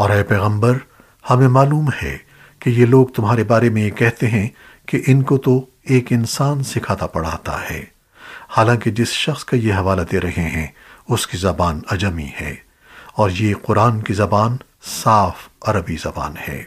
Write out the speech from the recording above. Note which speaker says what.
Speaker 1: اور اے پیغمبر، ہمیں معلوم ہے کہ یہ لوگ تمہارے بارے میں یہ کہتے ہیں کہ ان کو تو ایک انسان سکھاتا پڑھاتا ہے۔ حالانکہ جس شخص کا یہ حوالہ دے رہے ہیں، اس کی زبان اجمی ہے اور یہ قرآن کی زبان صاف عربی زبان ہے۔